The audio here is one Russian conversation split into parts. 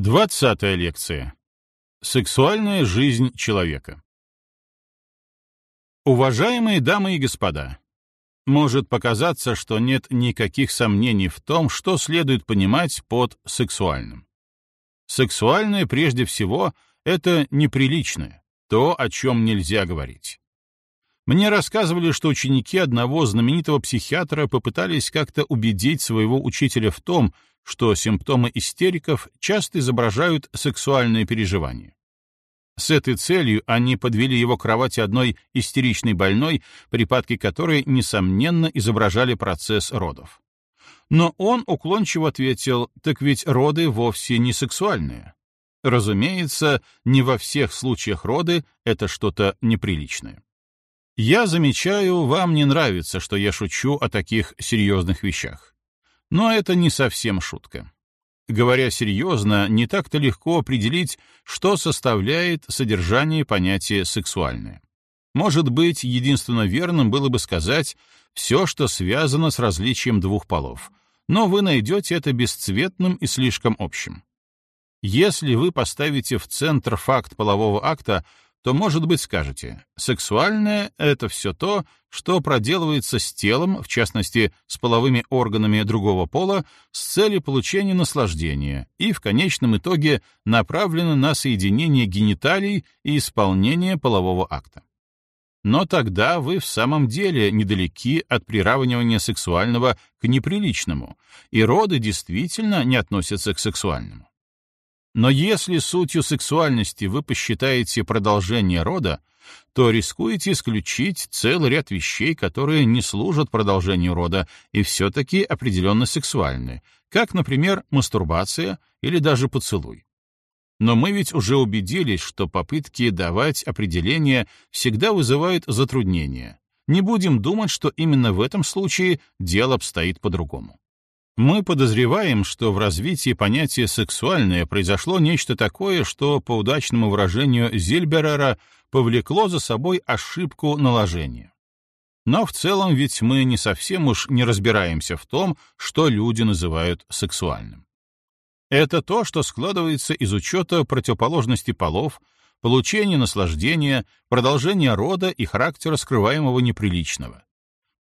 Двадцатая лекция. Сексуальная жизнь человека. Уважаемые дамы и господа, может показаться, что нет никаких сомнений в том, что следует понимать под сексуальным. Сексуальное прежде всего — это неприличное, то, о чем нельзя говорить. Мне рассказывали, что ученики одного знаменитого психиатра попытались как-то убедить своего учителя в том, что симптомы истериков часто изображают сексуальные переживания. С этой целью они подвели его к кровати одной истеричной больной, припадки которой, несомненно, изображали процесс родов. Но он уклончиво ответил, так ведь роды вовсе не сексуальные. Разумеется, не во всех случаях роды — это что-то неприличное. Я замечаю, вам не нравится, что я шучу о таких серьезных вещах. Но это не совсем шутка. Говоря серьезно, не так-то легко определить, что составляет содержание понятия «сексуальное». Может быть, единственно верным было бы сказать все, что связано с различием двух полов, но вы найдете это бесцветным и слишком общим. Если вы поставите в центр факт полового акта, то, может быть, скажете, сексуальное — это все то, что проделывается с телом, в частности, с половыми органами другого пола, с целью получения наслаждения и, в конечном итоге, направлено на соединение гениталий и исполнение полового акта. Но тогда вы в самом деле недалеки от приравнивания сексуального к неприличному, и роды действительно не относятся к сексуальному. Но если сутью сексуальности вы посчитаете продолжение рода, то рискуете исключить целый ряд вещей, которые не служат продолжению рода и все-таки определенно сексуальны, как, например, мастурбация или даже поцелуй. Но мы ведь уже убедились, что попытки давать определение всегда вызывают затруднения. Не будем думать, что именно в этом случае дело обстоит по-другому. Мы подозреваем, что в развитии понятия «сексуальное» произошло нечто такое, что, по удачному выражению Зильберера, повлекло за собой ошибку наложения. Но в целом ведь мы не совсем уж не разбираемся в том, что люди называют сексуальным. Это то, что складывается из учета противоположности полов, получения наслаждения, продолжения рода и характера скрываемого неприличного.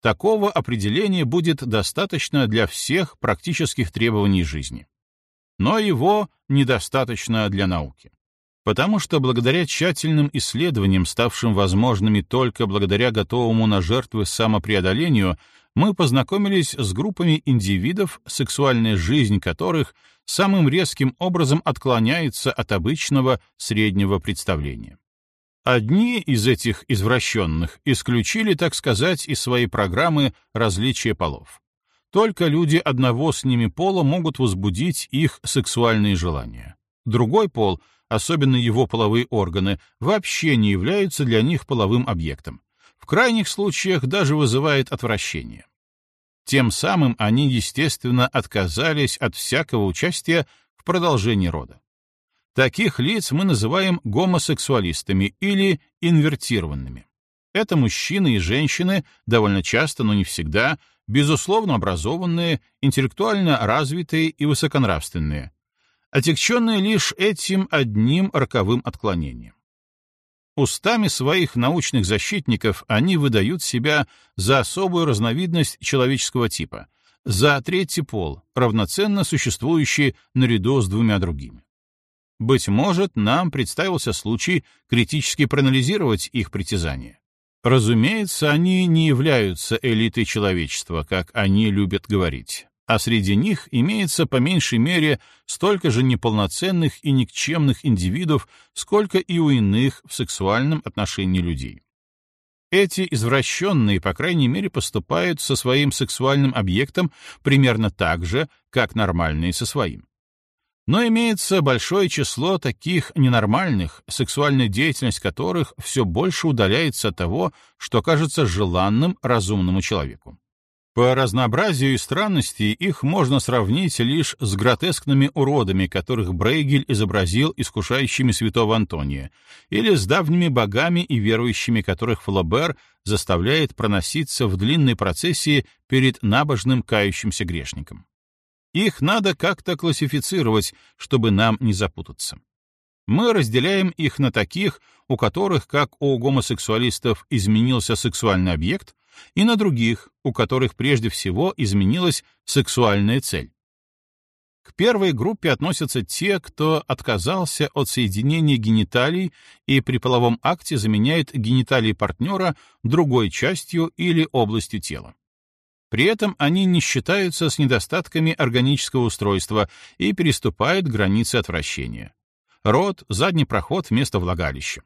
Такого определения будет достаточно для всех практических требований жизни. Но его недостаточно для науки. Потому что благодаря тщательным исследованиям, ставшим возможными только благодаря готовому на жертвы самопреодолению, мы познакомились с группами индивидов, сексуальная жизнь которых самым резким образом отклоняется от обычного среднего представления. Одни из этих извращенных исключили, так сказать, из своей программы различия полов. Только люди одного с ними пола могут возбудить их сексуальные желания. Другой пол, особенно его половые органы, вообще не являются для них половым объектом. В крайних случаях даже вызывает отвращение. Тем самым они, естественно, отказались от всякого участия в продолжении рода. Таких лиц мы называем гомосексуалистами или инвертированными. Это мужчины и женщины, довольно часто, но не всегда, безусловно образованные, интеллектуально развитые и высоконравственные, отягченные лишь этим одним роковым отклонением. Устами своих научных защитников они выдают себя за особую разновидность человеческого типа, за третий пол, равноценно существующий наряду с двумя другими. Быть может, нам представился случай критически проанализировать их притязания. Разумеется, они не являются элитой человечества, как они любят говорить, а среди них имеется по меньшей мере столько же неполноценных и никчемных индивидов, сколько и у иных в сексуальном отношении людей. Эти извращенные, по крайней мере, поступают со своим сексуальным объектом примерно так же, как нормальные со своим. Но имеется большое число таких ненормальных, сексуальная деятельность которых все больше удаляется от того, что кажется желанным разумному человеку. По разнообразию и странности их можно сравнить лишь с гротескными уродами, которых Брейгель изобразил искушающими святого Антония, или с давними богами и верующими, которых Флобер заставляет проноситься в длинной процессии перед набожным кающимся грешником. Их надо как-то классифицировать, чтобы нам не запутаться. Мы разделяем их на таких, у которых, как у гомосексуалистов, изменился сексуальный объект, и на других, у которых прежде всего изменилась сексуальная цель. К первой группе относятся те, кто отказался от соединения гениталий и при половом акте заменяет гениталии партнера другой частью или областью тела. При этом они не считаются с недостатками органического устройства и переступают границы отвращения. Рот, задний проход вместо влагалища.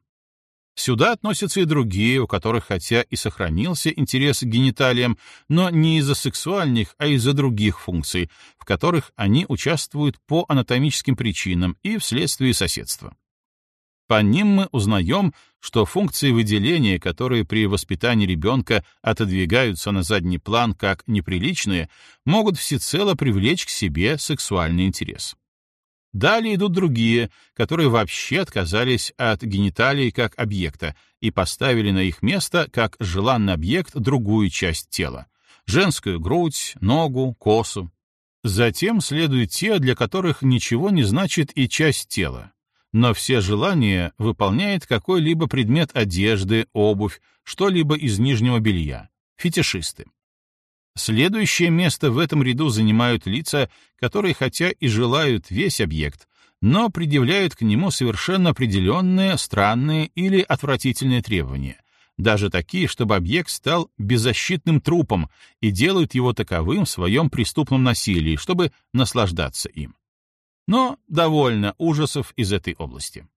Сюда относятся и другие, у которых хотя и сохранился интерес к гениталиям, но не из-за сексуальных, а из-за других функций, в которых они участвуют по анатомическим причинам и вследствие соседства. По ним мы узнаем, что функции выделения, которые при воспитании ребенка отодвигаются на задний план как неприличные, могут всецело привлечь к себе сексуальный интерес. Далее идут другие, которые вообще отказались от гениталий как объекта и поставили на их место как желанный объект другую часть тела — женскую грудь, ногу, косу. Затем следуют те, для которых ничего не значит и часть тела, но все желания выполняет какой-либо предмет одежды, обувь, что-либо из нижнего белья — фетишисты. Следующее место в этом ряду занимают лица, которые хотя и желают весь объект, но предъявляют к нему совершенно определенные, странные или отвратительные требования, даже такие, чтобы объект стал беззащитным трупом и делают его таковым в своем преступном насилии, чтобы наслаждаться им. Но довольно ужасов из этой области.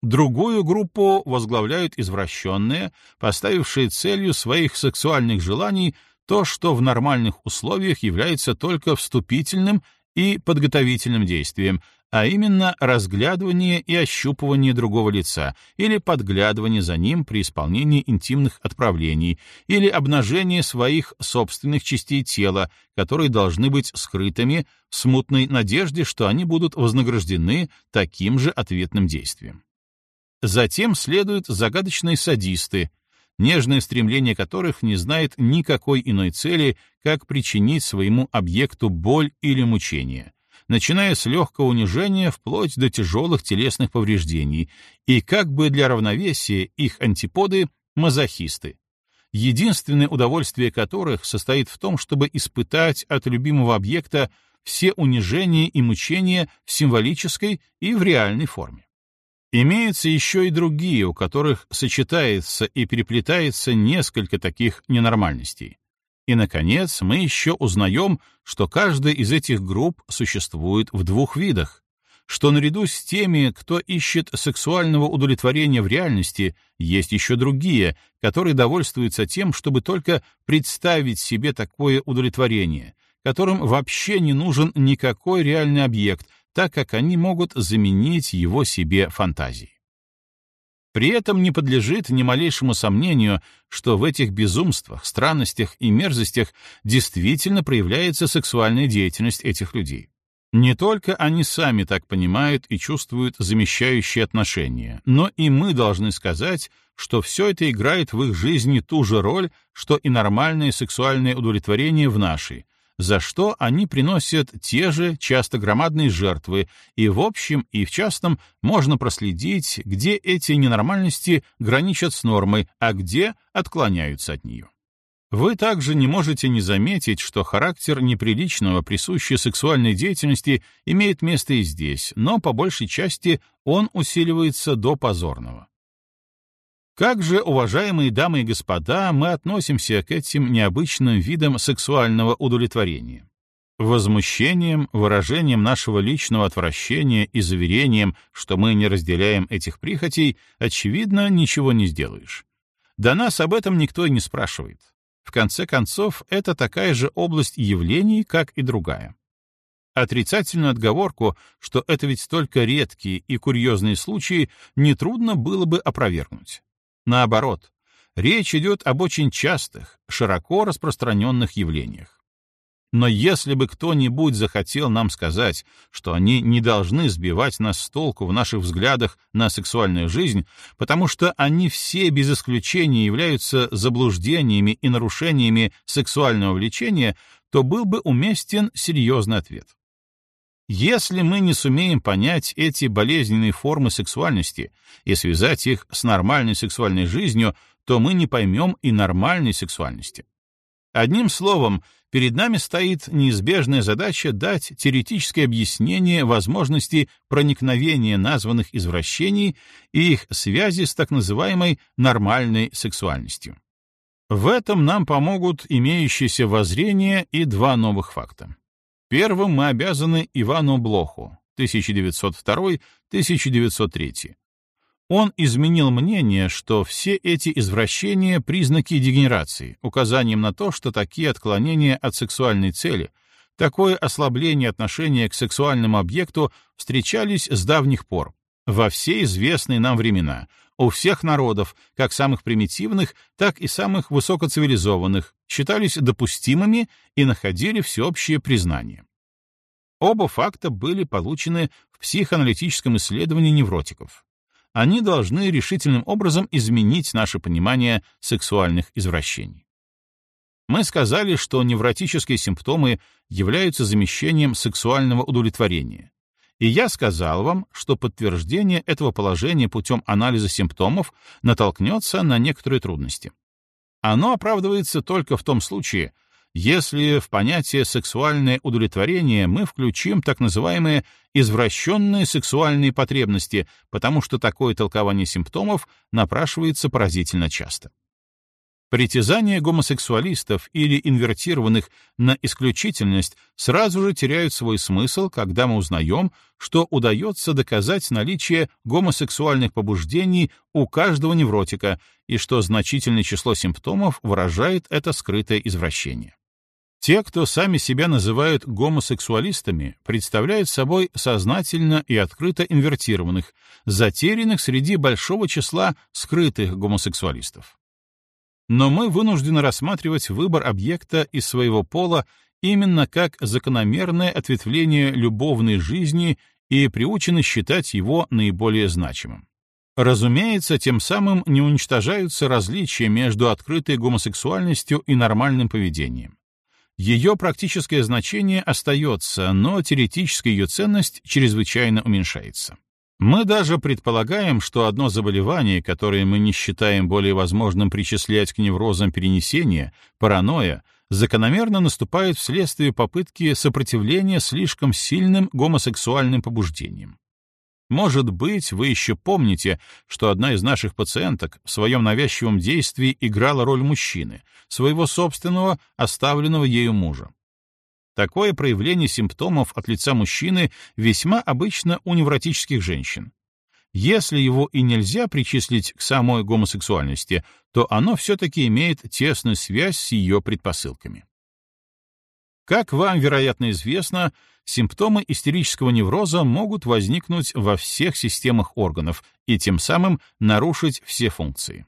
Другую группу возглавляют извращенные, поставившие целью своих сексуальных желаний то, что в нормальных условиях является только вступительным и подготовительным действием, а именно разглядывание и ощупывание другого лица или подглядывание за ним при исполнении интимных отправлений или обнажение своих собственных частей тела, которые должны быть скрытыми в смутной надежде, что они будут вознаграждены таким же ответным действием. Затем следуют загадочные садисты, нежное стремление которых не знает никакой иной цели, как причинить своему объекту боль или мучение, начиная с легкого унижения вплоть до тяжелых телесных повреждений, и как бы для равновесия их антиподы — мазохисты, единственное удовольствие которых состоит в том, чтобы испытать от любимого объекта все унижения и мучения в символической и в реальной форме. Имеются еще и другие, у которых сочетается и переплетается несколько таких ненормальностей. И, наконец, мы еще узнаем, что каждая из этих групп существует в двух видах, что наряду с теми, кто ищет сексуального удовлетворения в реальности, есть еще другие, которые довольствуются тем, чтобы только представить себе такое удовлетворение, которым вообще не нужен никакой реальный объект — так как они могут заменить его себе фантазией. При этом не подлежит ни малейшему сомнению, что в этих безумствах, странностях и мерзостях действительно проявляется сексуальная деятельность этих людей. Не только они сами так понимают и чувствуют замещающие отношения, но и мы должны сказать, что все это играет в их жизни ту же роль, что и нормальное сексуальное удовлетворение в нашей, за что они приносят те же, часто громадные жертвы, и в общем и в частном можно проследить, где эти ненормальности граничат с нормой, а где отклоняются от нее. Вы также не можете не заметить, что характер неприличного, присущий сексуальной деятельности, имеет место и здесь, но по большей части он усиливается до позорного. Как же, уважаемые дамы и господа, мы относимся к этим необычным видам сексуального удовлетворения? Возмущением, выражением нашего личного отвращения и заверением, что мы не разделяем этих прихотей, очевидно, ничего не сделаешь. До нас об этом никто и не спрашивает. В конце концов, это такая же область явлений, как и другая. Отрицательную отговорку, что это ведь только редкие и курьезные случаи, нетрудно было бы опровергнуть. Наоборот, речь идет об очень частых, широко распространенных явлениях. Но если бы кто-нибудь захотел нам сказать, что они не должны сбивать нас с толку в наших взглядах на сексуальную жизнь, потому что они все без исключения являются заблуждениями и нарушениями сексуального влечения, то был бы уместен серьезный ответ. Если мы не сумеем понять эти болезненные формы сексуальности и связать их с нормальной сексуальной жизнью, то мы не поймем и нормальной сексуальности. Одним словом, перед нами стоит неизбежная задача дать теоретическое объяснение возможности проникновения названных извращений и их связи с так называемой нормальной сексуальностью. В этом нам помогут имеющиеся воззрения и два новых факта. Первым мы обязаны Ивану Блоху, 1902-1903, он изменил мнение, что все эти извращения — признаки дегенерации, указанием на то, что такие отклонения от сексуальной цели, такое ослабление отношения к сексуальному объекту встречались с давних пор, во все известные нам времена, у всех народов, как самых примитивных, так и самых высокоцивилизованных, считались допустимыми и находили всеобщее признание. Оба факта были получены в психоаналитическом исследовании невротиков они должны решительным образом изменить наше понимание сексуальных извращений. Мы сказали, что невротические симптомы являются замещением сексуального удовлетворения. И я сказал вам, что подтверждение этого положения путем анализа симптомов натолкнется на некоторые трудности. Оно оправдывается только в том случае, если в понятие «сексуальное удовлетворение» мы включим так называемые извращенные сексуальные потребности, потому что такое толкование симптомов напрашивается поразительно часто. Притязания гомосексуалистов или инвертированных на исключительность сразу же теряют свой смысл, когда мы узнаем, что удается доказать наличие гомосексуальных побуждений у каждого невротика и что значительное число симптомов выражает это скрытое извращение. Те, кто сами себя называют гомосексуалистами, представляют собой сознательно и открыто инвертированных, затерянных среди большого числа скрытых гомосексуалистов. Но мы вынуждены рассматривать выбор объекта из своего пола именно как закономерное ответвление любовной жизни и приучены считать его наиболее значимым. Разумеется, тем самым не уничтожаются различия между открытой гомосексуальностью и нормальным поведением. Ее практическое значение остается, но теоретическая ее ценность чрезвычайно уменьшается. Мы даже предполагаем, что одно заболевание, которое мы не считаем более возможным причислять к неврозам перенесения, паранойя, закономерно наступает вследствие попытки сопротивления слишком сильным гомосексуальным побуждениям. Может быть, вы еще помните, что одна из наших пациенток в своем навязчивом действии играла роль мужчины, своего собственного, оставленного ею мужа. Такое проявление симптомов от лица мужчины весьма обычно у невротических женщин. Если его и нельзя причислить к самой гомосексуальности, то оно все-таки имеет тесную связь с ее предпосылками. Как вам, вероятно, известно, симптомы истерического невроза могут возникнуть во всех системах органов и тем самым нарушить все функции.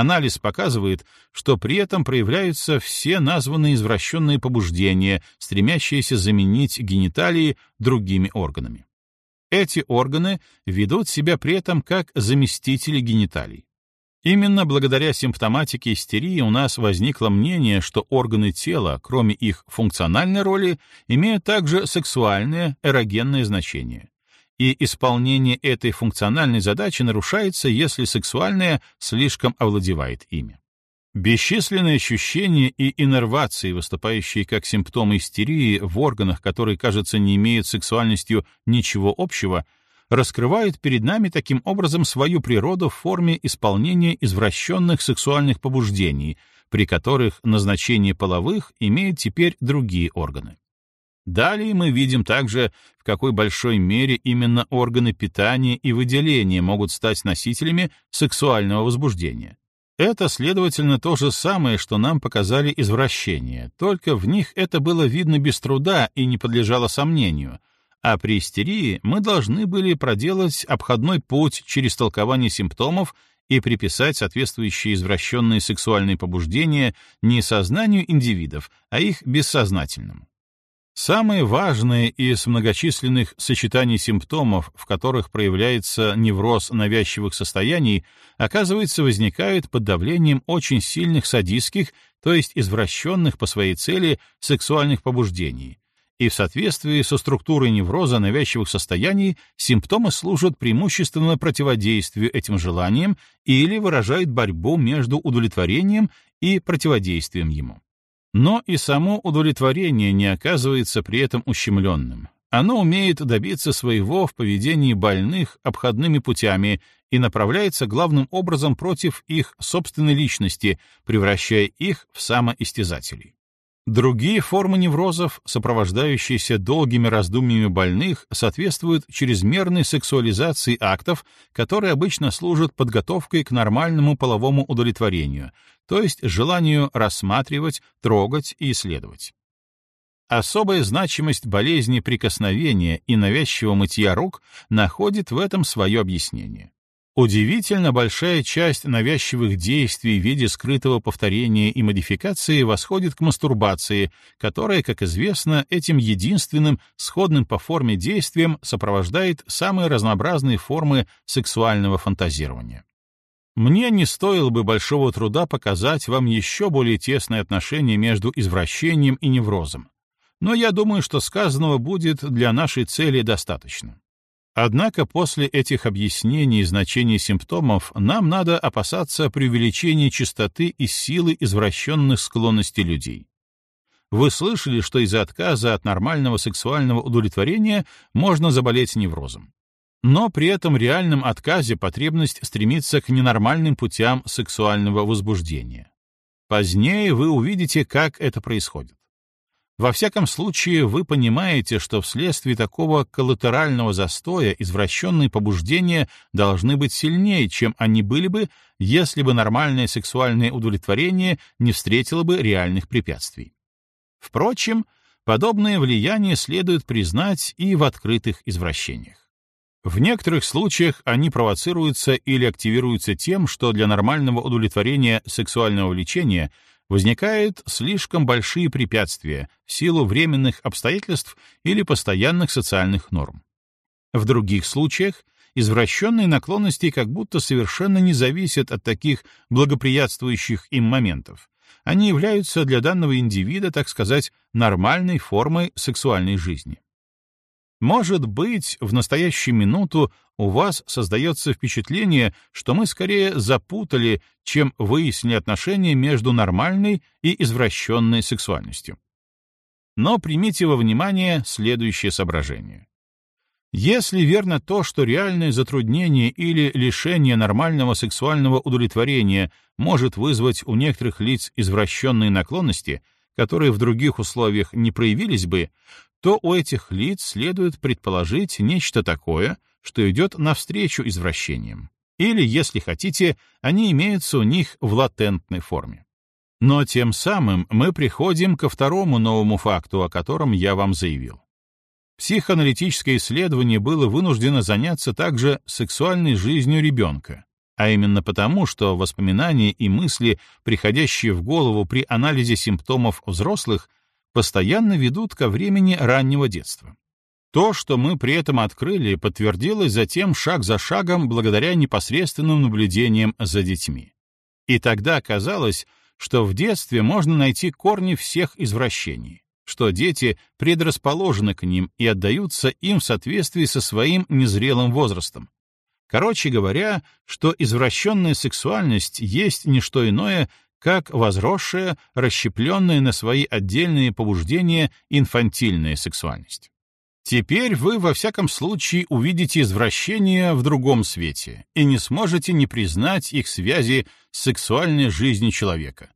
Анализ показывает, что при этом проявляются все названные извращенные побуждения, стремящиеся заменить гениталии другими органами. Эти органы ведут себя при этом как заместители гениталий. Именно благодаря симптоматике истерии у нас возникло мнение, что органы тела, кроме их функциональной роли, имеют также сексуальное, эрогенное значение. И исполнение этой функциональной задачи нарушается, если сексуальное слишком овладевает ими. Бесчисленные ощущения и иннервации, выступающие как симптомы истерии в органах, которые, кажется, не имеют сексуальностью ничего общего, раскрывают перед нами таким образом свою природу в форме исполнения извращенных сексуальных побуждений, при которых назначение половых имеют теперь другие органы. Далее мы видим также, в какой большой мере именно органы питания и выделения могут стать носителями сексуального возбуждения. Это, следовательно, то же самое, что нам показали извращения, только в них это было видно без труда и не подлежало сомнению — а при истерии мы должны были проделать обходной путь через толкование симптомов и приписать соответствующие извращенные сексуальные побуждения не сознанию индивидов, а их бессознательному. Самое важное из многочисленных сочетаний симптомов, в которых проявляется невроз навязчивых состояний, оказывается, возникает под давлением очень сильных садистских, то есть извращенных по своей цели сексуальных побуждений. И в соответствии со структурой невроза навязчивых состояний симптомы служат преимущественно противодействию этим желаниям или выражают борьбу между удовлетворением и противодействием ему. Но и само удовлетворение не оказывается при этом ущемленным. Оно умеет добиться своего в поведении больных обходными путями и направляется главным образом против их собственной личности, превращая их в самоистязателей. Другие формы неврозов, сопровождающиеся долгими раздумьями больных, соответствуют чрезмерной сексуализации актов, которые обычно служат подготовкой к нормальному половому удовлетворению, то есть желанию рассматривать, трогать и исследовать. Особая значимость болезни прикосновения и навязчивого мытья рук находит в этом свое объяснение. Удивительно большая часть навязчивых действий в виде скрытого повторения и модификации восходит к мастурбации, которая, как известно, этим единственным, сходным по форме действием сопровождает самые разнообразные формы сексуального фантазирования. Мне не стоило бы большого труда показать вам еще более тесное отношение между извращением и неврозом, но я думаю, что сказанного будет для нашей цели достаточно. Однако после этих объяснений значения симптомов нам надо опасаться преувеличения частоты и силы извращенных склонностей людей. Вы слышали, что из-за отказа от нормального сексуального удовлетворения можно заболеть неврозом. Но при этом реальном отказе потребность стремится к ненормальным путям сексуального возбуждения. Позднее вы увидите, как это происходит. Во всяком случае, вы понимаете, что вследствие такого коллатерального застоя извращенные побуждения должны быть сильнее, чем они были бы, если бы нормальное сексуальное удовлетворение не встретило бы реальных препятствий. Впрочем, подобное влияние следует признать и в открытых извращениях. В некоторых случаях они провоцируются или активируются тем, что для нормального удовлетворения сексуального влечения — возникают слишком большие препятствия в силу временных обстоятельств или постоянных социальных норм. В других случаях извращенные наклонности как будто совершенно не зависят от таких благоприятствующих им моментов. Они являются для данного индивида, так сказать, нормальной формой сексуальной жизни. Может быть, в настоящую минуту у вас создается впечатление, что мы скорее запутали, чем выяснили отношения между нормальной и извращенной сексуальностью. Но примите во внимание следующее соображение. Если верно то, что реальное затруднение или лишение нормального сексуального удовлетворения может вызвать у некоторых лиц извращенные наклонности, которые в других условиях не проявились бы, то у этих лиц следует предположить нечто такое, что идет навстречу извращениям. Или, если хотите, они имеются у них в латентной форме. Но тем самым мы приходим ко второму новому факту, о котором я вам заявил. Психоаналитическое исследование было вынуждено заняться также сексуальной жизнью ребенка, а именно потому, что воспоминания и мысли, приходящие в голову при анализе симптомов взрослых, постоянно ведут ко времени раннего детства. То, что мы при этом открыли, подтвердилось затем шаг за шагом благодаря непосредственным наблюдениям за детьми. И тогда оказалось, что в детстве можно найти корни всех извращений, что дети предрасположены к ним и отдаются им в соответствии со своим незрелым возрастом. Короче говоря, что извращенная сексуальность есть не что иное, как возросшая, расщепленная на свои отдельные побуждения инфантильная сексуальность. Теперь вы во всяком случае увидите извращения в другом свете и не сможете не признать их связи с сексуальной жизнью человека.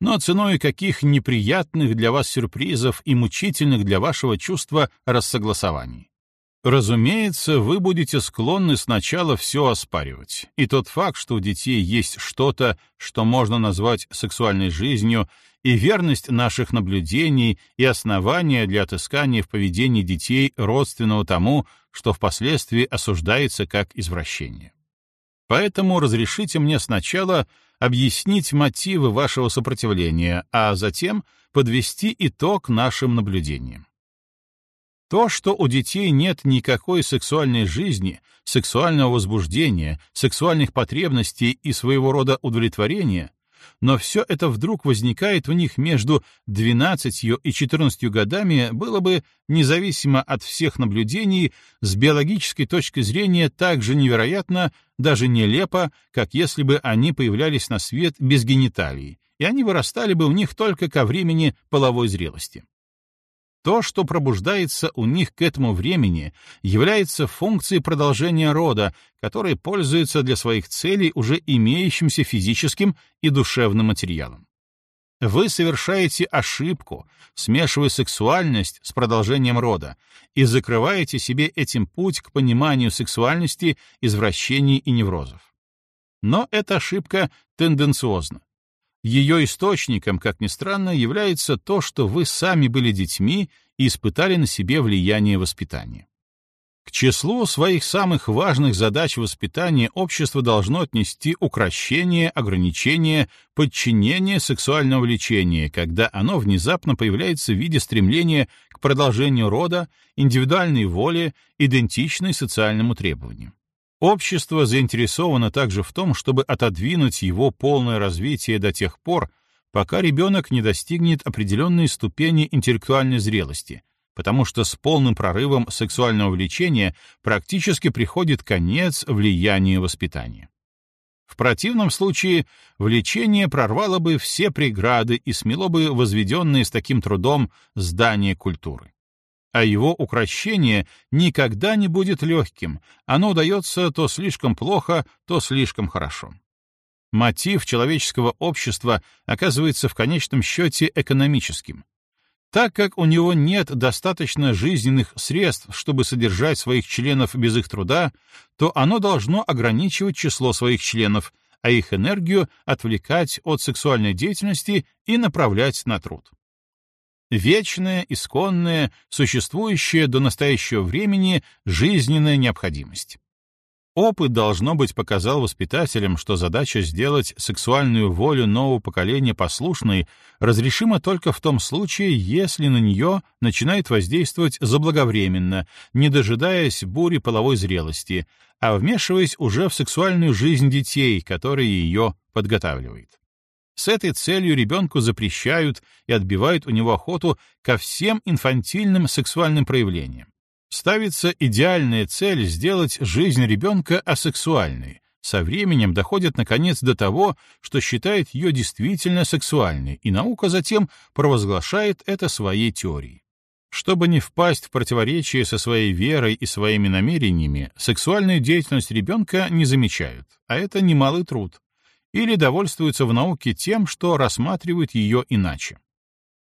Но ценой каких неприятных для вас сюрпризов и мучительных для вашего чувства рассогласований. Разумеется, вы будете склонны сначала все оспаривать, и тот факт, что у детей есть что-то, что можно назвать сексуальной жизнью, и верность наших наблюдений и основания для отыскания в поведении детей родственного тому, что впоследствии осуждается как извращение. Поэтому разрешите мне сначала объяснить мотивы вашего сопротивления, а затем подвести итог нашим наблюдениям. То, что у детей нет никакой сексуальной жизни, сексуального возбуждения, сексуальных потребностей и своего рода удовлетворения, но все это вдруг возникает в них между 12 и 14 годами, было бы, независимо от всех наблюдений, с биологической точки зрения так же невероятно, даже нелепо, как если бы они появлялись на свет без гениталий, и они вырастали бы у них только ко времени половой зрелости. То, что пробуждается у них к этому времени, является функцией продолжения рода, который пользуется для своих целей уже имеющимся физическим и душевным материалом. Вы совершаете ошибку, смешивая сексуальность с продолжением рода, и закрываете себе этим путь к пониманию сексуальности, извращений и неврозов. Но эта ошибка тенденциозна. Ее источником, как ни странно, является то, что вы сами были детьми и испытали на себе влияние воспитания. К числу своих самых важных задач воспитания общество должно отнести укращение, ограничение, подчинение сексуального влечения, когда оно внезапно появляется в виде стремления к продолжению рода, индивидуальной воле, идентичной социальному требованию. Общество заинтересовано также в том, чтобы отодвинуть его полное развитие до тех пор, пока ребенок не достигнет определенной ступени интеллектуальной зрелости, потому что с полным прорывом сексуального влечения практически приходит конец влиянию воспитания. В противном случае влечение прорвало бы все преграды и смело бы возведенные с таким трудом здания культуры а его укращение никогда не будет легким, оно удается то слишком плохо, то слишком хорошо. Мотив человеческого общества оказывается в конечном счете экономическим. Так как у него нет достаточно жизненных средств, чтобы содержать своих членов без их труда, то оно должно ограничивать число своих членов, а их энергию отвлекать от сексуальной деятельности и направлять на труд вечная, исконная, существующая до настоящего времени жизненная необходимость. Опыт, должно быть, показал воспитателям, что задача сделать сексуальную волю нового поколения послушной разрешима только в том случае, если на нее начинает воздействовать заблаговременно, не дожидаясь бури половой зрелости, а вмешиваясь уже в сексуальную жизнь детей, которые ее подготавливает. С этой целью ребенку запрещают и отбивают у него охоту ко всем инфантильным сексуальным проявлениям. Ставится идеальная цель сделать жизнь ребенка асексуальной. Со временем доходит, наконец, до того, что считает ее действительно сексуальной, и наука затем провозглашает это своей теорией. Чтобы не впасть в противоречие со своей верой и своими намерениями, сексуальную деятельность ребенка не замечают, а это немалый труд или довольствуются в науке тем, что рассматривают ее иначе.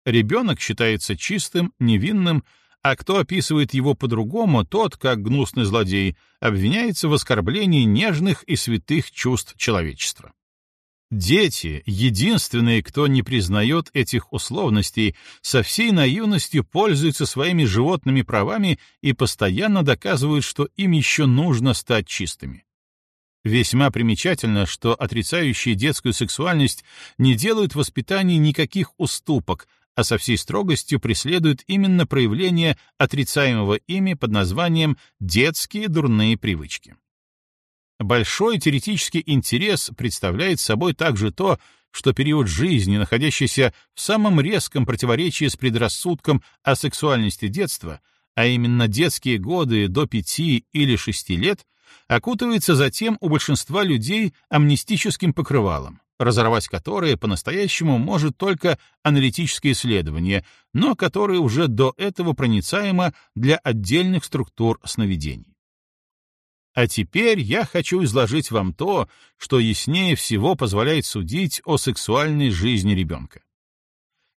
Ребенок считается чистым, невинным, а кто описывает его по-другому, тот, как гнусный злодей, обвиняется в оскорблении нежных и святых чувств человечества. Дети, единственные, кто не признает этих условностей, со всей наивностью пользуются своими животными правами и постоянно доказывают, что им еще нужно стать чистыми. Весьма примечательно, что отрицающие детскую сексуальность не делают в воспитании никаких уступок, а со всей строгостью преследуют именно проявление отрицаемого ими под названием «детские дурные привычки». Большой теоретический интерес представляет собой также то, что период жизни, находящийся в самом резком противоречии с предрассудком о сексуальности детства, а именно детские годы до пяти или шести лет, окутывается затем у большинства людей амнистическим покрывалом, разорвать которое по-настоящему может только аналитическое исследование, но которое уже до этого проницаемо для отдельных структур сновидений. А теперь я хочу изложить вам то, что яснее всего позволяет судить о сексуальной жизни ребенка.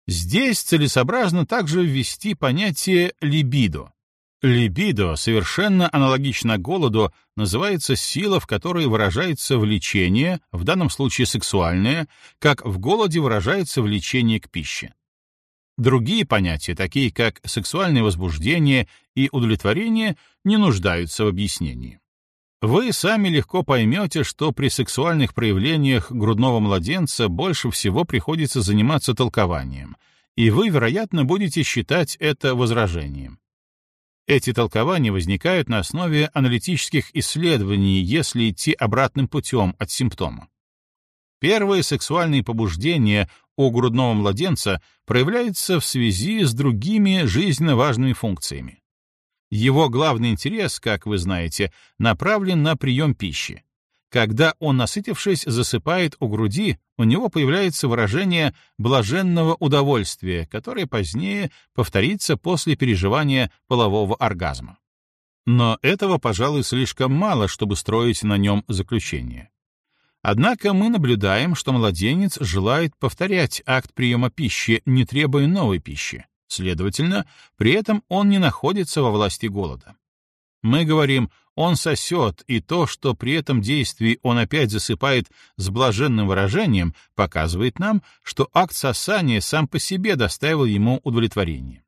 Здесь целесообразно также ввести понятие «либидо», Либидо, совершенно аналогично голоду, называется сила, в которой выражается влечение, в данном случае сексуальное, как в голоде выражается влечение к пище. Другие понятия, такие как сексуальное возбуждение и удовлетворение, не нуждаются в объяснении. Вы сами легко поймете, что при сексуальных проявлениях грудного младенца больше всего приходится заниматься толкованием, и вы, вероятно, будете считать это возражением. Эти толкования возникают на основе аналитических исследований, если идти обратным путем от симптома. Первые сексуальные побуждения у грудного младенца проявляются в связи с другими жизненно важными функциями. Его главный интерес, как вы знаете, направлен на прием пищи. Когда он, насытившись, засыпает у груди, у него появляется выражение блаженного удовольствия, которое позднее повторится после переживания полового оргазма. Но этого, пожалуй, слишком мало, чтобы строить на нем заключение. Однако мы наблюдаем, что младенец желает повторять акт приема пищи, не требуя новой пищи. Следовательно, при этом он не находится во власти голода. Мы говорим, он сосет, и то, что при этом действии он опять засыпает с блаженным выражением, показывает нам, что акт сосания сам по себе доставил ему удовлетворение.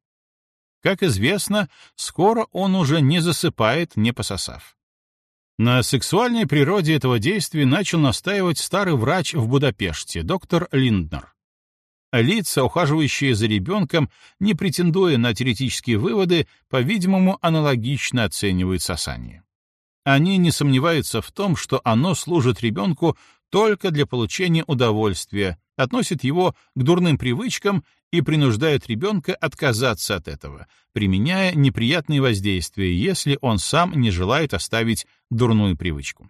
Как известно, скоро он уже не засыпает, не пососав. На сексуальной природе этого действия начал настаивать старый врач в Будапеште, доктор Линднер. Лица, ухаживающие за ребенком, не претендуя на теоретические выводы, по-видимому, аналогично оценивают сосание. Они не сомневаются в том, что оно служит ребенку только для получения удовольствия, относит его к дурным привычкам и принуждает ребенка отказаться от этого, применяя неприятные воздействия, если он сам не желает оставить дурную привычку.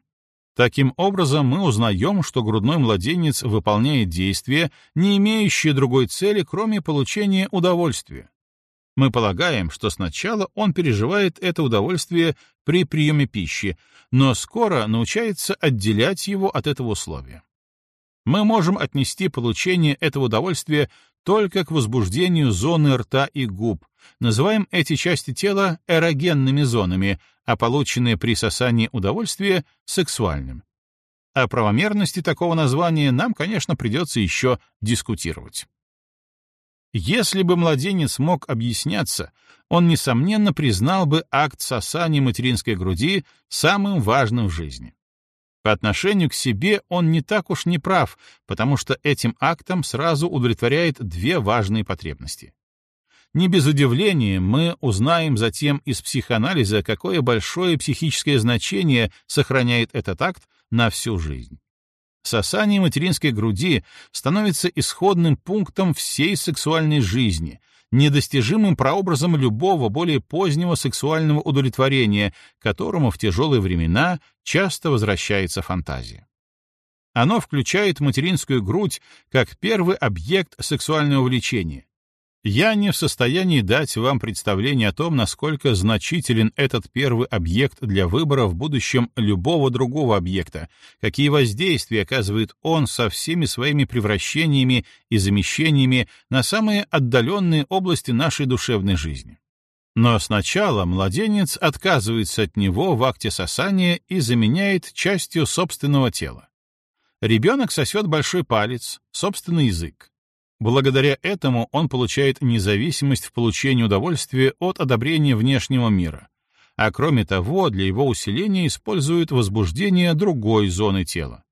Таким образом, мы узнаем, что грудной младенец выполняет действия, не имеющие другой цели, кроме получения удовольствия. Мы полагаем, что сначала он переживает это удовольствие при приеме пищи, но скоро научается отделять его от этого условия. Мы можем отнести получение этого удовольствия только к возбуждению зоны рта и губ. Называем эти части тела эрогенными зонами, а полученное при сосании удовольствие — сексуальным. О правомерности такого названия нам, конечно, придется еще дискутировать. Если бы младенец мог объясняться, он, несомненно, признал бы акт сосания материнской груди самым важным в жизни. По отношению к себе он не так уж не прав, потому что этим актом сразу удовлетворяет две важные потребности. Не без удивления мы узнаем затем из психоанализа, какое большое психическое значение сохраняет этот акт на всю жизнь. Сосание материнской груди становится исходным пунктом всей сексуальной жизни, недостижимым прообразом любого более позднего сексуального удовлетворения, которому в тяжелые времена часто возвращается фантазия. Оно включает материнскую грудь как первый объект сексуального влечения, я не в состоянии дать вам представление о том, насколько значителен этот первый объект для выбора в будущем любого другого объекта, какие воздействия оказывает он со всеми своими превращениями и замещениями на самые отдаленные области нашей душевной жизни. Но сначала младенец отказывается от него в акте сосания и заменяет частью собственного тела. Ребенок сосет большой палец, собственный язык. Благодаря этому он получает независимость в получении удовольствия от одобрения внешнего мира, а кроме того, для его усиления используют возбуждение другой зоны тела.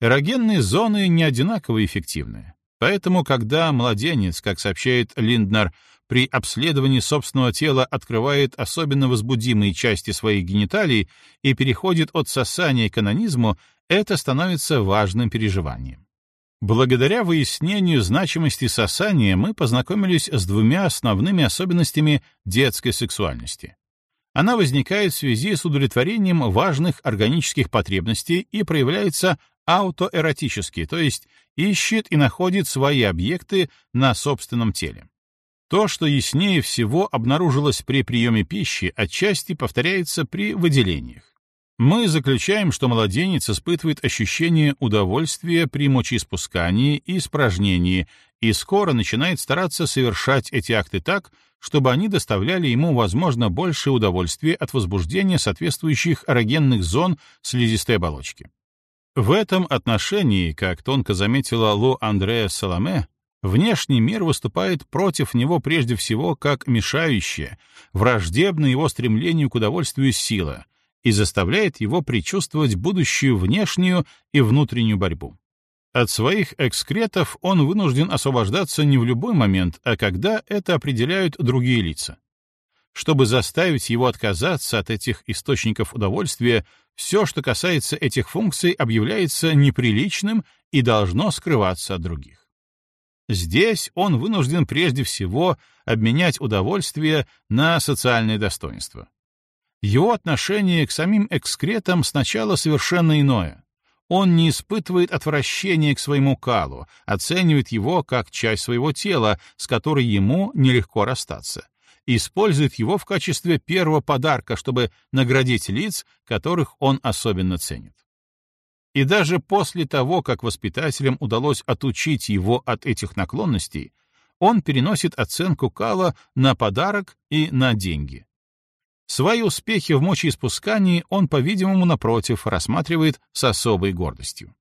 Эрогенные зоны не одинаково эффективны, поэтому когда младенец, как сообщает Линднер, при обследовании собственного тела открывает особенно возбудимые части своих гениталий и переходит от сосания к анонизму, это становится важным переживанием. Благодаря выяснению значимости сосания мы познакомились с двумя основными особенностями детской сексуальности. Она возникает в связи с удовлетворением важных органических потребностей и проявляется аутоэротически, то есть ищет и находит свои объекты на собственном теле. То, что яснее всего обнаружилось при приеме пищи, отчасти повторяется при выделениях. Мы заключаем, что младенец испытывает ощущение удовольствия при мочеиспускании и испражнении и скоро начинает стараться совершать эти акты так, чтобы они доставляли ему, возможно, большее удовольствие от возбуждения соответствующих эрогенных зон слизистой оболочки. В этом отношении, как тонко заметила Лу Андреа Саламе, внешний мир выступает против него прежде всего как мешающая, враждебная его стремлению к удовольствию сила — и заставляет его предчувствовать будущую внешнюю и внутреннюю борьбу. От своих экскретов он вынужден освобождаться не в любой момент, а когда это определяют другие лица. Чтобы заставить его отказаться от этих источников удовольствия, все, что касается этих функций, объявляется неприличным и должно скрываться от других. Здесь он вынужден прежде всего обменять удовольствие на социальное достоинство. Его отношение к самим экскретам сначала совершенно иное. Он не испытывает отвращения к своему калу, оценивает его как часть своего тела, с которой ему нелегко расстаться, использует его в качестве первого подарка, чтобы наградить лиц, которых он особенно ценит. И даже после того, как воспитателям удалось отучить его от этих наклонностей, он переносит оценку Кала на подарок и на деньги. Свои успехи в мочеиспускании он, по-видимому, напротив, рассматривает с особой гордостью.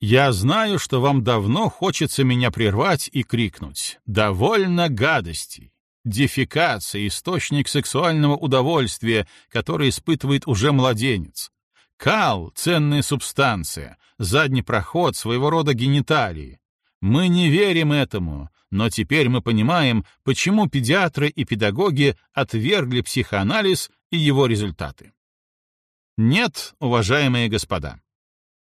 «Я знаю, что вам давно хочется меня прервать и крикнуть. Довольно гадостей! Дефекация — источник сексуального удовольствия, который испытывает уже младенец. Кал — ценная субстанция, задний проход своего рода гениталии. Мы не верим этому, но теперь мы понимаем, почему педиатры и педагоги отвергли психоанализ и его результаты. Нет, уважаемые господа,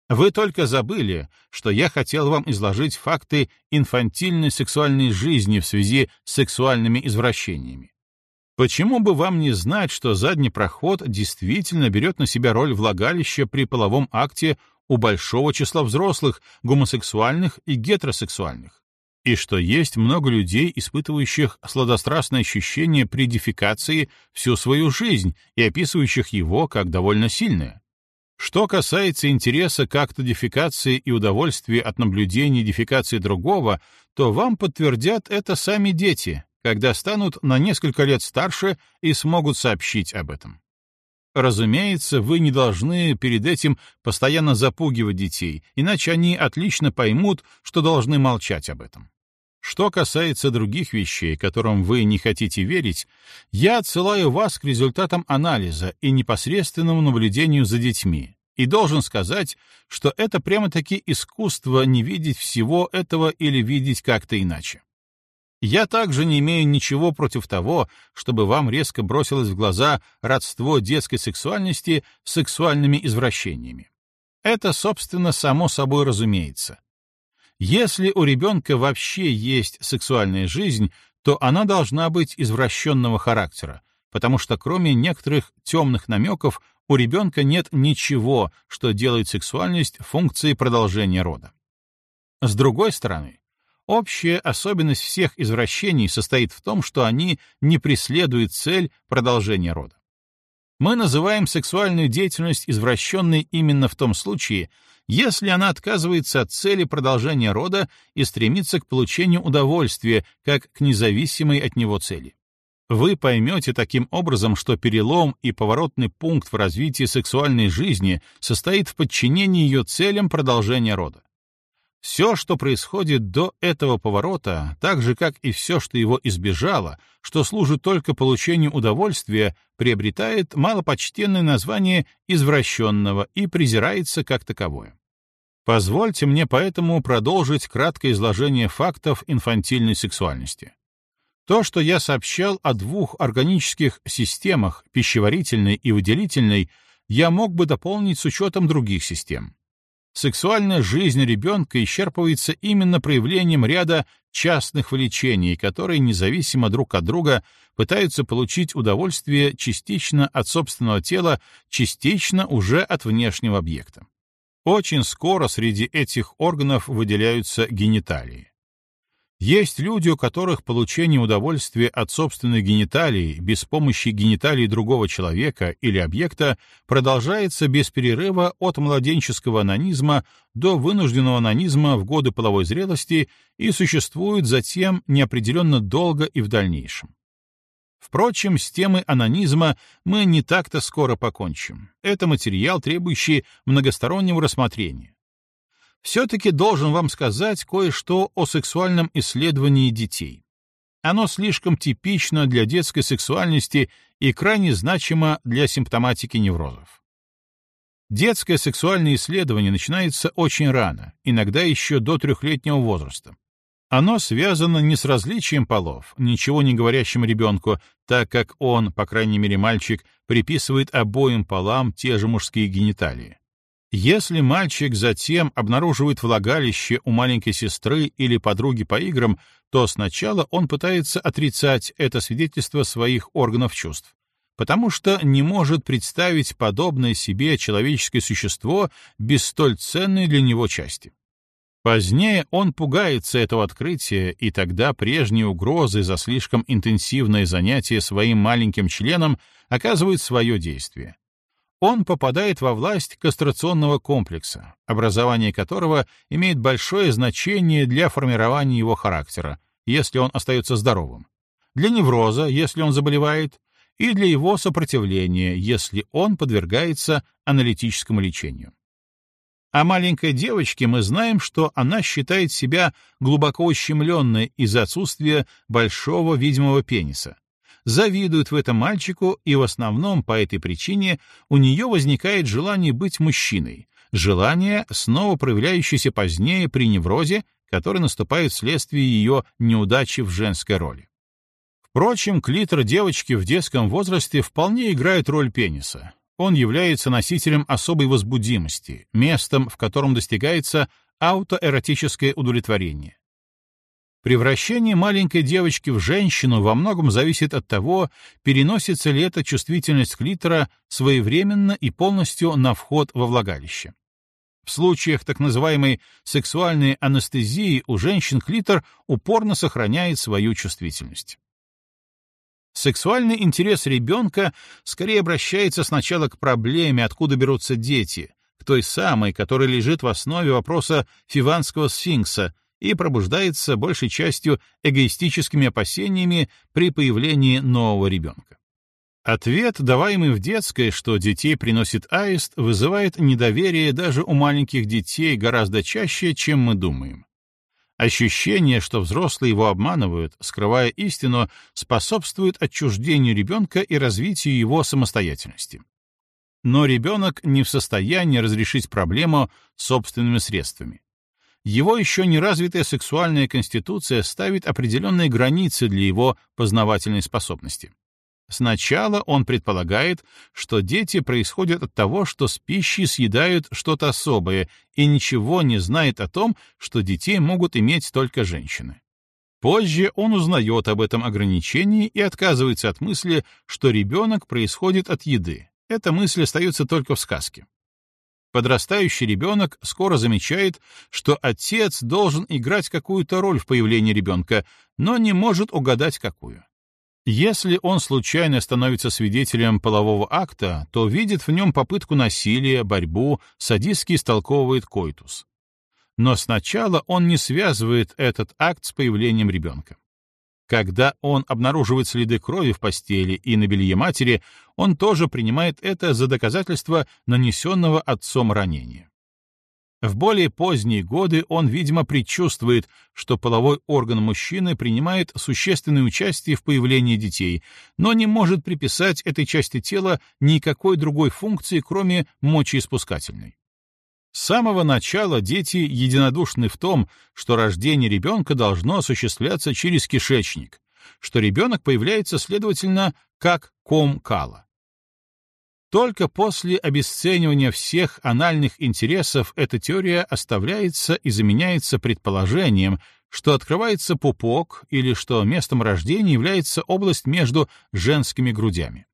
вы только забыли, что я хотел вам изложить факты инфантильной сексуальной жизни в связи с сексуальными извращениями. Почему бы вам не знать, что задний проход действительно берет на себя роль влагалища при половом акте у большого числа взрослых, гомосексуальных и гетеросексуальных? И что есть много людей, испытывающих сладострастное ощущение при дефекации всю свою жизнь и описывающих его как довольно сильное? Что касается интереса к акту дефекации и удовольствия от наблюдения дефекации другого, то вам подтвердят это сами дети, когда станут на несколько лет старше и смогут сообщить об этом. Разумеется, вы не должны перед этим постоянно запугивать детей, иначе они отлично поймут, что должны молчать об этом. Что касается других вещей, которым вы не хотите верить, я отсылаю вас к результатам анализа и непосредственному наблюдению за детьми, и должен сказать, что это прямо-таки искусство не видеть всего этого или видеть как-то иначе. Я также не имею ничего против того, чтобы вам резко бросилось в глаза родство детской сексуальности с сексуальными извращениями. Это, собственно, само собой разумеется. Если у ребенка вообще есть сексуальная жизнь, то она должна быть извращенного характера, потому что кроме некоторых темных намеков у ребенка нет ничего, что делает сексуальность функцией продолжения рода. С другой стороны, общая особенность всех извращений состоит в том, что они не преследуют цель продолжения рода. Мы называем сексуальную деятельность извращенной именно в том случае, если она отказывается от цели продолжения рода и стремится к получению удовольствия как к независимой от него цели. Вы поймете таким образом, что перелом и поворотный пункт в развитии сексуальной жизни состоит в подчинении ее целям продолжения рода. Все, что происходит до этого поворота, так же, как и все, что его избежало, что служит только получению удовольствия, приобретает малопочтенное название извращенного и презирается как таковое. Позвольте мне поэтому продолжить краткое изложение фактов инфантильной сексуальности. То, что я сообщал о двух органических системах, пищеварительной и выделительной, я мог бы дополнить с учетом других систем. Сексуальная жизнь ребенка исчерпывается именно проявлением ряда частных влечений, которые независимо друг от друга пытаются получить удовольствие частично от собственного тела, частично уже от внешнего объекта. Очень скоро среди этих органов выделяются гениталии. Есть люди, у которых получение удовольствия от собственной гениталии без помощи гениталий другого человека или объекта продолжается без перерыва от младенческого анонизма до вынужденного анонизма в годы половой зрелости и существует затем неопределенно долго и в дальнейшем. Впрочем, с темой анонизма мы не так-то скоро покончим. Это материал, требующий многостороннего рассмотрения все-таки должен вам сказать кое-что о сексуальном исследовании детей. оно слишком типично для детской сексуальности и крайне значимо для симптоматики неврозов. Детское сексуальное исследование начинается очень рано, иногда еще до трехлетнего возраста. Оно связано не с различием полов, ничего не говорящим ребенку, так как он, по крайней мере мальчик, приписывает обоим полам те же мужские гениталии. Если мальчик затем обнаруживает влагалище у маленькой сестры или подруги по играм, то сначала он пытается отрицать это свидетельство своих органов чувств потому что не может представить подобное себе человеческое существо без столь ценной для него части. Позднее он пугается этого открытия, и тогда прежние угрозы за слишком интенсивное занятие своим маленьким членом оказывают свое действие. Он попадает во власть кастрационного комплекса, образование которого имеет большое значение для формирования его характера, если он остается здоровым, для невроза, если он заболевает, и для его сопротивления, если он подвергается аналитическому лечению. О маленькой девочке мы знаем, что она считает себя глубоко ущемленной из-за отсутствия большого видимого пениса, завидует в этом мальчику, и в основном по этой причине у нее возникает желание быть мужчиной, желание, снова проявляющееся позднее при неврозе, который наступает вследствие ее неудачи в женской роли. Впрочем, клитор девочки в детском возрасте вполне играет роль пениса. Он является носителем особой возбудимости, местом, в котором достигается аутоэротическое удовлетворение. Превращение маленькой девочки в женщину во многом зависит от того, переносится ли эта чувствительность клитора своевременно и полностью на вход во влагалище. В случаях так называемой сексуальной анестезии у женщин клитор упорно сохраняет свою чувствительность. Сексуальный интерес ребенка скорее обращается сначала к проблеме, откуда берутся дети, к той самой, которая лежит в основе вопроса фиванского сфинкса и пробуждается большей частью эгоистическими опасениями при появлении нового ребенка. Ответ, даваемый в детской, что детей приносит аист, вызывает недоверие даже у маленьких детей гораздо чаще, чем мы думаем. Ощущение, что взрослые его обманывают, скрывая истину, способствует отчуждению ребенка и развитию его самостоятельности. Но ребенок не в состоянии разрешить проблему собственными средствами. Его еще не развитая сексуальная конституция ставит определенные границы для его познавательной способности. Сначала он предполагает, что дети происходят от того, что с пищей съедают что-то особое, и ничего не знает о том, что детей могут иметь только женщины. Позже он узнает об этом ограничении и отказывается от мысли, что ребенок происходит от еды. Эта мысль остается только в сказке. Подрастающий ребенок скоро замечает, что отец должен играть какую-то роль в появлении ребенка, но не может угадать какую. Если он случайно становится свидетелем полового акта, то видит в нем попытку насилия, борьбу, садистски истолковывает койтус. Но сначала он не связывает этот акт с появлением ребенка. Когда он обнаруживает следы крови в постели и на белье матери, он тоже принимает это за доказательство нанесенного отцом ранения. В более поздние годы он, видимо, предчувствует, что половой орган мужчины принимает существенное участие в появлении детей, но не может приписать этой части тела никакой другой функции, кроме мочеиспускательной. С самого начала дети единодушны в том, что рождение ребенка должно осуществляться через кишечник, что ребенок появляется, следовательно, как ком кала. Только после обесценивания всех анальных интересов эта теория оставляется и заменяется предположением, что открывается пупок или что местом рождения является область между женскими грудями.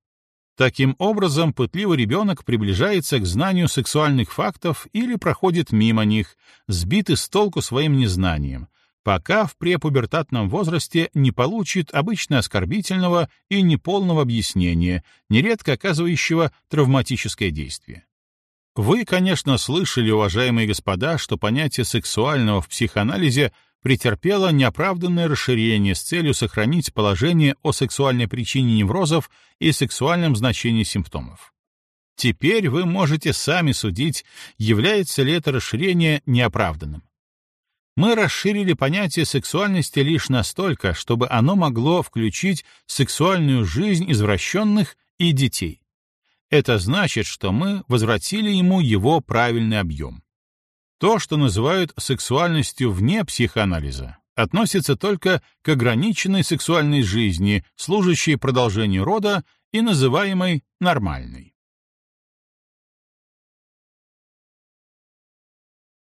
Таким образом, пытливый ребенок приближается к знанию сексуальных фактов или проходит мимо них, сбитый с толку своим незнанием, пока в препубертатном возрасте не получит обычно оскорбительного и неполного объяснения, нередко оказывающего травматическое действие. Вы, конечно, слышали, уважаемые господа, что понятие сексуального в психоанализе претерпело неоправданное расширение с целью сохранить положение о сексуальной причине неврозов и сексуальном значении симптомов. Теперь вы можете сами судить, является ли это расширение неоправданным. мы расширили понятие сексуальности лишь настолько, чтобы оно могло включить сексуальную жизнь извращенных и детей. Это значит, что мы возвратили ему его правильный объем. То, что называют сексуальностью вне психоанализа, относится только к ограниченной сексуальной жизни, служащей продолжению рода и называемой нормальной.